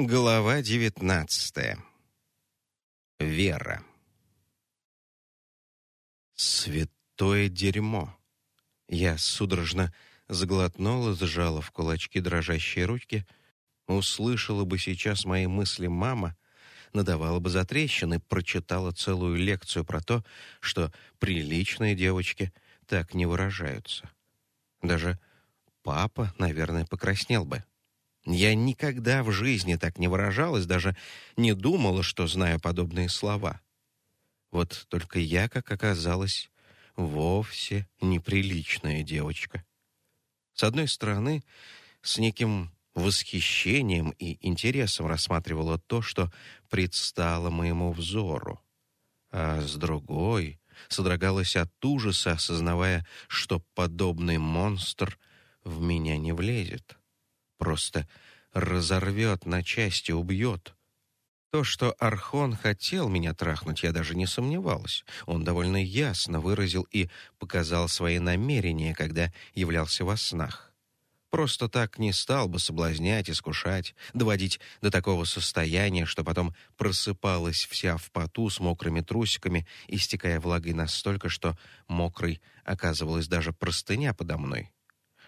Глава девятнадцатая. Вера. Святое дерьмо. Я судорожно заглотнула, сжала в кулачки дрожащие ручки. Услышала бы сейчас мои мысли мама, надавала бы затрещины, прочитала целую лекцию про то, что приличные девочки так не выражаются. Даже папа, наверное, покраснел бы. Я никогда в жизни так не выражалась, даже не думала, что знаю подобные слова. Вот только я, как оказалось, вовсе неприличная девочка. С одной стороны, с неким восхищением и интересом рассматривала то, что предстало моему взору, а с другой содрогалась от ужаса, осознавая, что подобный монстр в меня не влезет просто разорвет на части, убьет. То, что Архон хотел меня трахнуть, я даже не сомневалась. Он довольно ясно выразил и показал свои намерения, когда являлся во снах. Просто так не стал бы соблазнять, искушать, доводить до такого состояния, что потом просыпалась вся в поту с мокрыми трусиками, истекая влагой настолько, что мокрой оказывалась даже простыня подо мной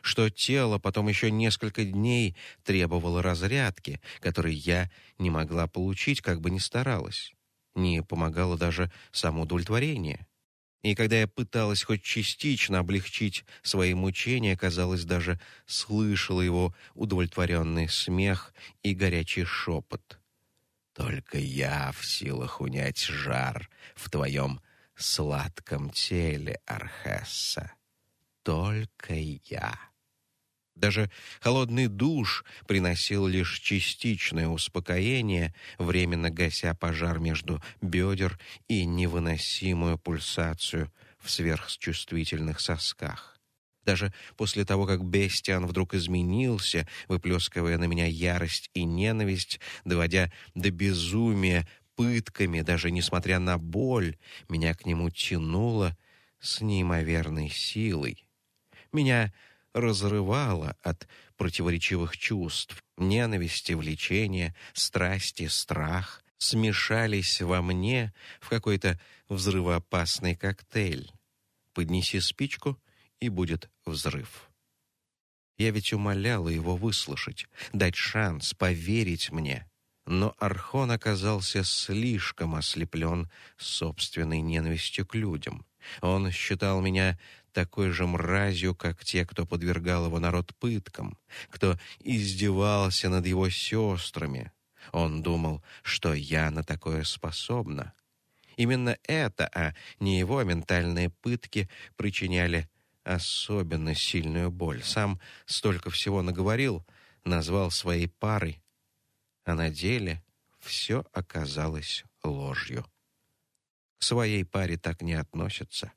что тело потом еще несколько дней требовало разрядки, которой я не могла получить, как бы ни старалась. Не помогало даже самоудовлетворение. И когда я пыталась хоть частично облегчить свои мучения, казалось, даже слышала его удовлетворенный смех и горячий шепот. «Только я в силах унять жар в твоем сладком теле, Архесса. Только я». Даже холодный душ приносил лишь частичное успокоение, временно гася пожар между бедер и невыносимую пульсацию в сверхчувствительных сосках. Даже после того, как Бестиан вдруг изменился, выплескивая на меня ярость и ненависть, доводя до безумия пытками, даже несмотря на боль, меня к нему тянуло с неимоверной силой. Меня разрывало от противоречивых чувств. Ненависти, влечения, страсти, страх смешались во мне в какой-то взрывоопасный коктейль. Поднеси спичку, и будет взрыв. Я ведь умоляла его выслушать, дать шанс, поверить мне. Но Архон оказался слишком ослеплен собственной ненавистью к людям. Он считал меня такой же мразью, как те, кто подвергал его народ пыткам, кто издевался над его сестрами. Он думал, что я на такое способна. Именно это, а не его ментальные пытки, причиняли особенно сильную боль. Сам столько всего наговорил, назвал своей парой, а на деле все оказалось ложью. К своей паре так не относятся.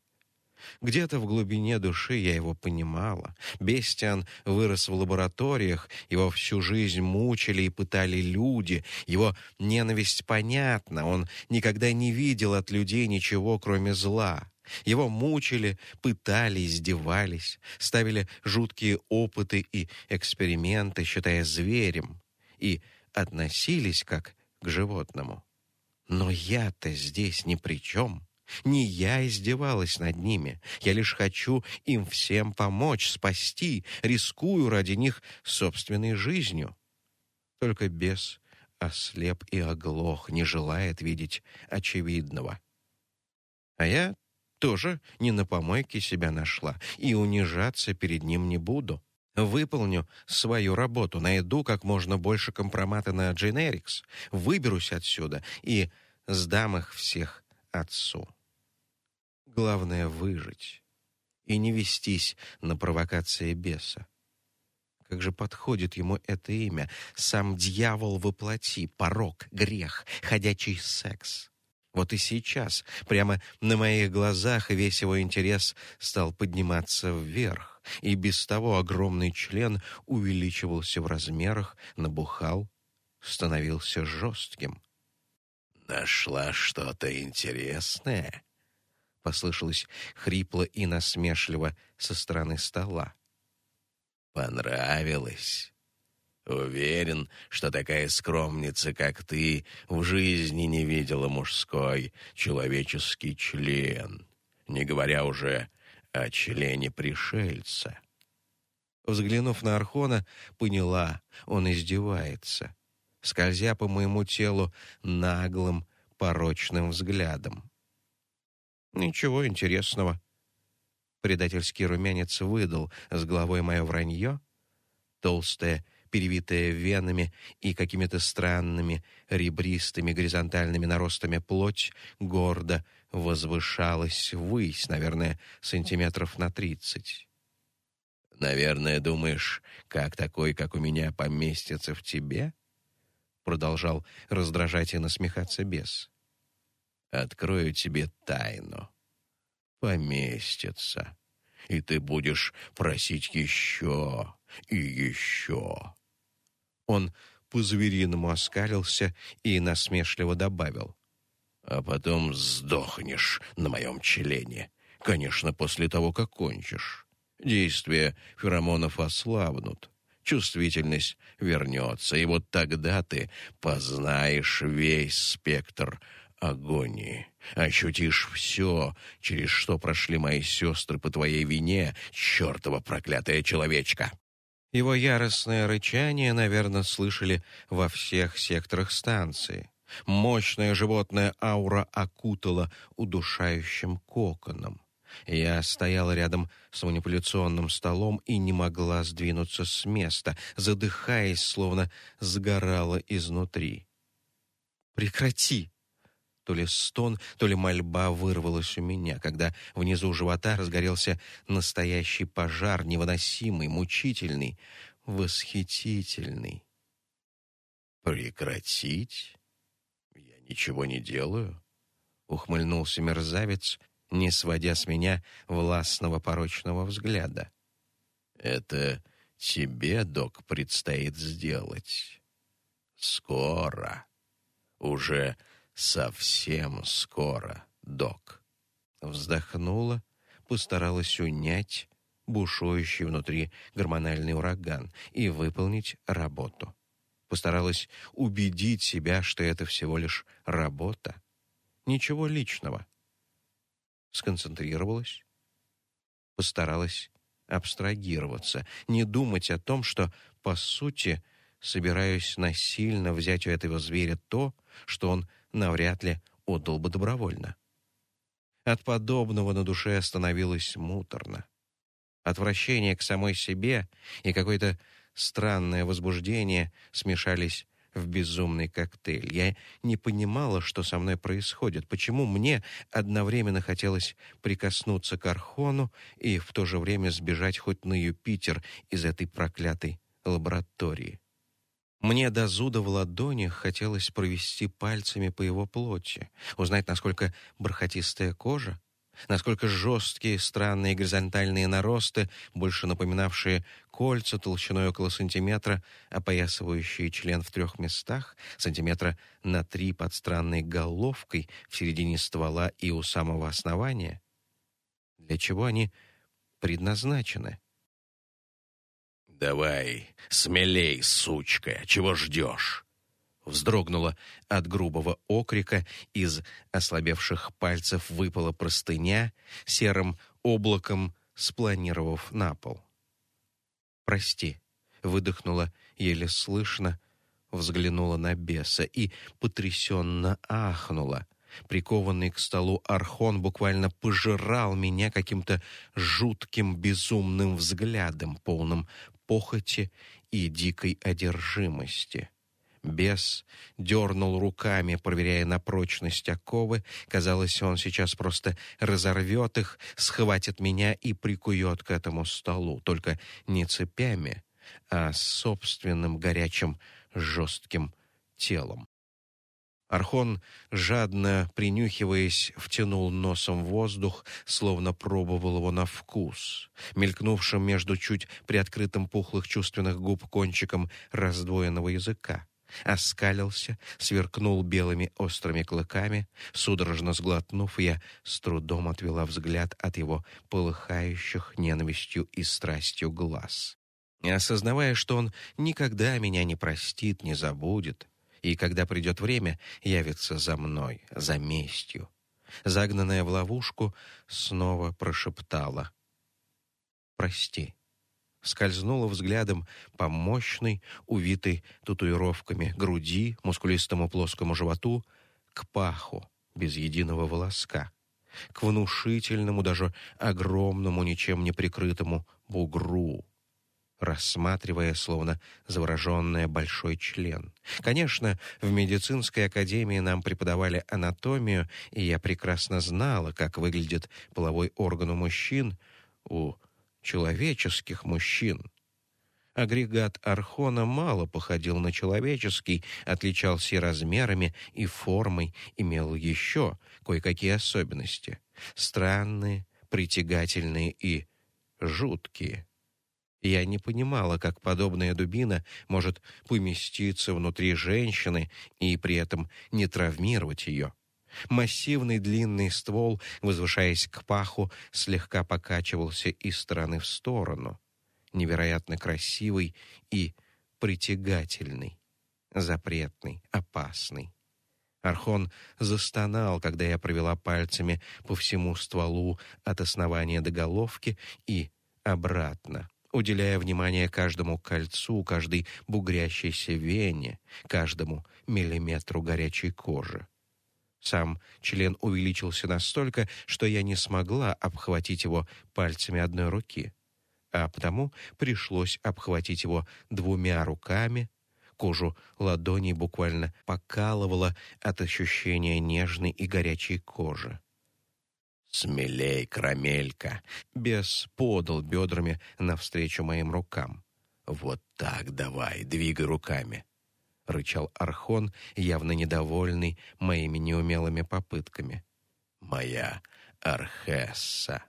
Где-то в глубине души я его понимала. Бестиан вырос в лабораториях, его всю жизнь мучили и пытали люди. Его ненависть понятна, он никогда не видел от людей ничего, кроме зла. Его мучили, пытали, издевались, ставили жуткие опыты и эксперименты, считая зверем, и относились как к животному. Но я-то здесь ни при чем. Не я издевалась над ними. Я лишь хочу им всем помочь, спасти, рискую ради них собственной жизнью. Только бес ослеп и оглох, не желает видеть очевидного. А я тоже не на помойке себя нашла и унижаться перед ним не буду. Выполню свою работу, найду как можно больше компромата на Дженерикс, выберусь отсюда и сдам их всех отцу. Главное — выжить и не вестись на провокации беса. Как же подходит ему это имя? Сам дьявол воплоти, порок, грех, ходячий секс. Вот и сейчас, прямо на моих глазах, весь его интерес стал подниматься вверх, и без того огромный член увеличивался в размерах, набухал, становился жестким. «Нашла что-то интересное?» послышалось хрипло и насмешливо со стороны стола. Понравилось. Уверен, что такая скромница, как ты, в жизни не видела мужской человеческий член, не говоря уже о члене пришельца. Взглянув на Архона, поняла, он издевается, скользя по моему телу наглым, порочным взглядом. Ничего интересного. Предательский румянец выдал с головой мое вранье. Толстая, перевитая венами и какими-то странными ребристыми горизонтальными наростами плоть, гордо возвышалась ввысь, наверное, сантиметров на тридцать. «Наверное, думаешь, как такой, как у меня, поместится в тебе?» Продолжал раздражать и насмехаться бес. «Открою тебе тайну. Поместится. И ты будешь просить еще и еще. Он по-звериному оскалился и насмешливо добавил. «А потом сдохнешь на моем члене. Конечно, после того, как кончишь. Действия феромонов ослабнут, чувствительность вернется, и вот тогда ты познаешь весь спектр агонии, ощутишь все, через что прошли мои сестры по твоей вине, чертова проклятая человечка». Его яростное рычание, наверное, слышали во всех секторах станции. Мощная животная аура окутала удушающим коконом. Я стояла рядом с манипуляционным столом и не могла сдвинуться с места, задыхаясь, словно сгорала изнутри. «Прекрати!» То ли стон, то ли мольба вырвалась у меня, когда внизу живота разгорелся настоящий пожар, невыносимый, мучительный, восхитительный. «Прекратить? Я ничего не делаю?» — ухмыльнулся мерзавец, не сводя с меня властного порочного взгляда. «Это тебе, док, предстоит сделать. Скоро. Уже совсем скоро, док. Вздохнула, постаралась унять бушующий внутри гормональный ураган и выполнить работу. Постаралась убедить себя, что это всего лишь работа. Ничего личного. Сконцентрировалась, постаралась абстрагироваться, не думать о том, что, по сути, собираюсь насильно взять у этого зверя то, что он навряд ли отдал бы добровольно. От подобного на душе становилось муторно. Отвращение к самой себе и какое-то странное возбуждение смешались в безумный коктейль. Я не понимала, что со мной происходит, почему мне одновременно хотелось прикоснуться к Архону и в то же время сбежать хоть на Юпитер из этой проклятой лаборатории. Мне до зуда в ладонях хотелось провести пальцами по его плоти, узнать, насколько бархатистая кожа, насколько жесткие странные горизонтальные наросты, больше напоминавшие кольца толщиной около сантиметра, опоясывающие член в трех местах, сантиметра на три под странной головкой в середине ствола и у самого основания. Для чего они предназначены? «Давай, смелей, сучка, чего ждешь?» Вздрогнула от грубого окрика, из ослабевших пальцев выпала простыня, серым облаком спланировав на пол. «Прости», — выдохнула еле слышно, взглянула на беса и потрясенно ахнула. Прикованный к столу архон буквально пожирал меня каким-то жутким безумным взглядом, полным похоти и дикой одержимости. Бес дернул руками, проверяя на прочность оковы. Казалось, он сейчас просто разорвет их, схватит меня и прикует к этому столу. Только не цепями, а собственным горячим жестким телом. Архон, жадно принюхиваясь, втянул носом воздух, словно пробовал его на вкус. Мелькнувшим между чуть приоткрытым пухлых чувственных губ кончиком раздвоенного языка. Оскалился, сверкнул белыми острыми клыками. Судорожно сглотнув, я с трудом отвела взгляд от его полыхающих ненавистью и страстью глаз. И осознавая, что он никогда меня не простит, не забудет, и когда придет время, явится за мной, за местью. Загнанная в ловушку, снова прошептала «Прости». Скользнула взглядом по мощной, увитой татуировками груди, мускулистому плоскому животу, к паху, без единого волоска, к внушительному, даже огромному, ничем не прикрытому бугру, рассматривая, словно завороженная, большой член. Конечно, в медицинской академии нам преподавали анатомию, и я прекрасно знала, как выглядит половой орган у мужчин, у человеческих мужчин. Агрегат Архона мало походил на человеческий, отличался размерами, и формой, имел еще кое-какие особенности. Странные, притягательные и жуткие. Я не понимала, как подобная дубина может поместиться внутри женщины и при этом не травмировать ее. Массивный длинный ствол, возвышаясь к паху, слегка покачивался из стороны в сторону. Невероятно красивый и притягательный, запретный, опасный. Архон застонал, когда я провела пальцами по всему стволу от основания до головки и обратно уделяя внимание каждому кольцу, каждой бугрящейся вене, каждому миллиметру горячей кожи. Сам член увеличился настолько, что я не смогла обхватить его пальцами одной руки, а потому пришлось обхватить его двумя руками. Кожу ладоней буквально покалывало от ощущения нежной и горячей кожи. «Смелей, карамелька!» Бес подал бедрами навстречу моим рукам. «Вот так давай, двигай руками!» — рычал Архон, явно недовольный моими неумелыми попытками. «Моя Архесса!»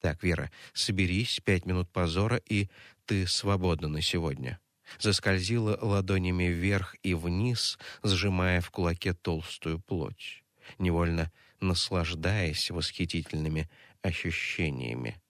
«Так, Вера, соберись, пять минут позора, и ты свободна на сегодня». Заскользила ладонями вверх и вниз, сжимая в кулаке толстую плоть. Невольно наслаждаясь восхитительными ощущениями.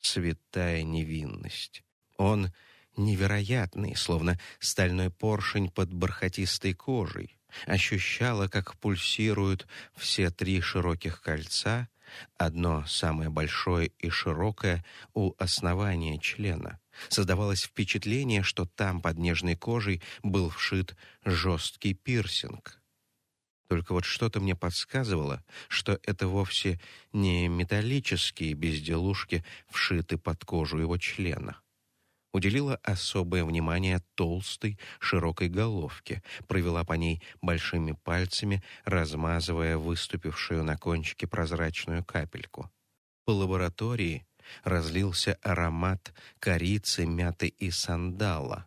Святая невинность. Он невероятный, словно стальной поршень под бархатистой кожей. Ощущала, как пульсируют все три широких кольца, одно самое большое и широкое у основания члена. Создавалось впечатление, что там под нежной кожей был вшит жесткий пирсинг. Только вот что-то мне подсказывало, что это вовсе не металлические безделушки, вшиты под кожу его члена. Уделила особое внимание толстой, широкой головке, провела по ней большими пальцами, размазывая выступившую на кончике прозрачную капельку. По лаборатории разлился аромат корицы, мяты и сандала.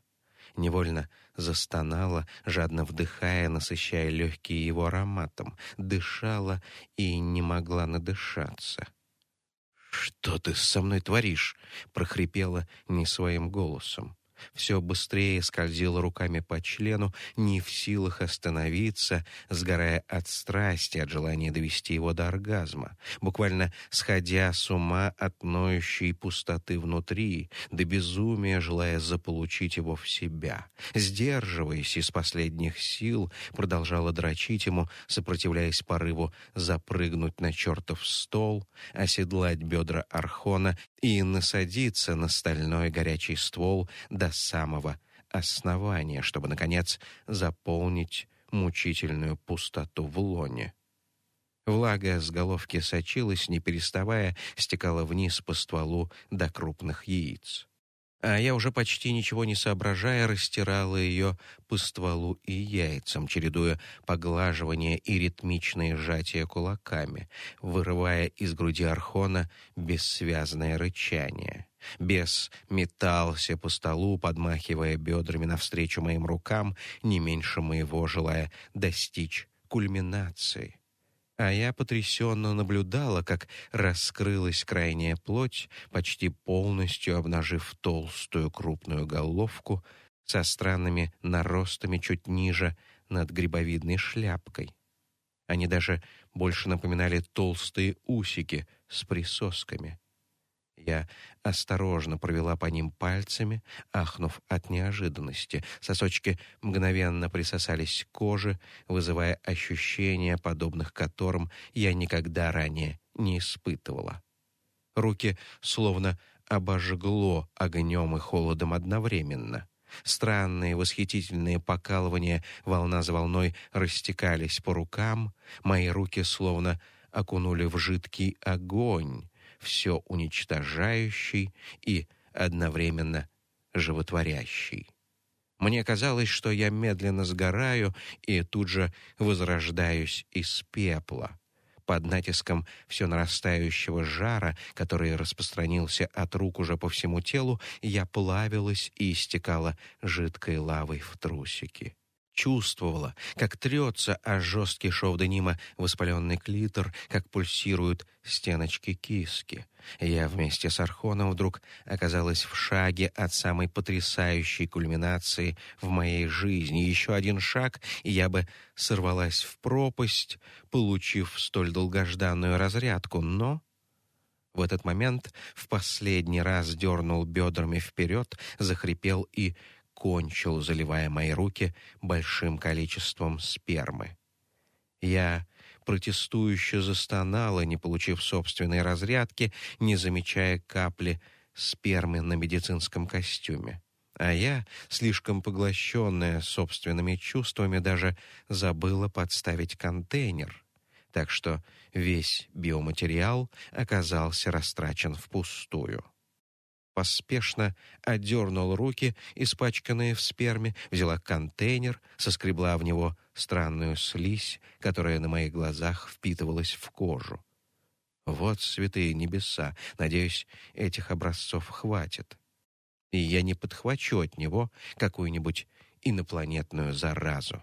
Невольно застонала, жадно вдыхая, насыщая легкие его ароматом, дышала и не могла надышаться. «Что ты со мной творишь?» — прохрипела не своим голосом все быстрее скользила руками по члену, не в силах остановиться, сгорая от страсти, от желания довести его до оргазма, буквально сходя с ума от ноющей пустоты внутри, до безумия желая заполучить его в себя. Сдерживаясь из последних сил, продолжала дрочить ему, сопротивляясь порыву запрыгнуть на чертов стол, оседлать бедра Архона и насадиться на стальной горячий ствол до самого основания, чтобы, наконец, заполнить мучительную пустоту в лоне. Влага с головки сочилась, не переставая, стекала вниз по стволу до крупных яиц а я уже почти ничего не соображая растирала ее по стволу и яйцам, чередуя поглаживание и ритмичные сжатия кулаками, вырывая из груди Архона бессвязное рычание. Бес метался по столу, подмахивая бедрами навстречу моим рукам, не меньше моего желая достичь кульминации. А я потрясенно наблюдала, как раскрылась крайняя плоть, почти полностью обнажив толстую крупную головку со странными наростами чуть ниже над грибовидной шляпкой. Они даже больше напоминали толстые усики с присосками. Я осторожно провела по ним пальцами, ахнув от неожиданности. Сосочки мгновенно присосались к коже, вызывая ощущения, подобных которым я никогда ранее не испытывала. Руки словно обожгло огнем и холодом одновременно. Странные восхитительные покалывания волна за волной растекались по рукам, мои руки словно окунули в жидкий огонь, все уничтожающий и одновременно животворящий. Мне казалось, что я медленно сгораю и тут же возрождаюсь из пепла. Под натиском все нарастающего жара, который распространился от рук уже по всему телу, я плавилась и истекала жидкой лавой в трусики чувствовала, как трется о жесткий шов денима воспаленный клитор, как пульсируют стеночки киски. Я вместе с Архоном вдруг оказалась в шаге от самой потрясающей кульминации в моей жизни. Еще один шаг, и я бы сорвалась в пропасть, получив столь долгожданную разрядку, но... В этот момент в последний раз дернул бедрами вперед, захрипел и кончил, заливая мои руки большим количеством спермы. Я протестующе застонала, не получив собственной разрядки, не замечая капли спермы на медицинском костюме. А я, слишком поглощенная собственными чувствами, даже забыла подставить контейнер. Так что весь биоматериал оказался растрачен впустую поспешно отдернула руки, испачканные в сперме, взяла контейнер, соскребла в него странную слизь, которая на моих глазах впитывалась в кожу. Вот святые небеса, надеюсь, этих образцов хватит. И я не подхвачу от него какую-нибудь инопланетную заразу.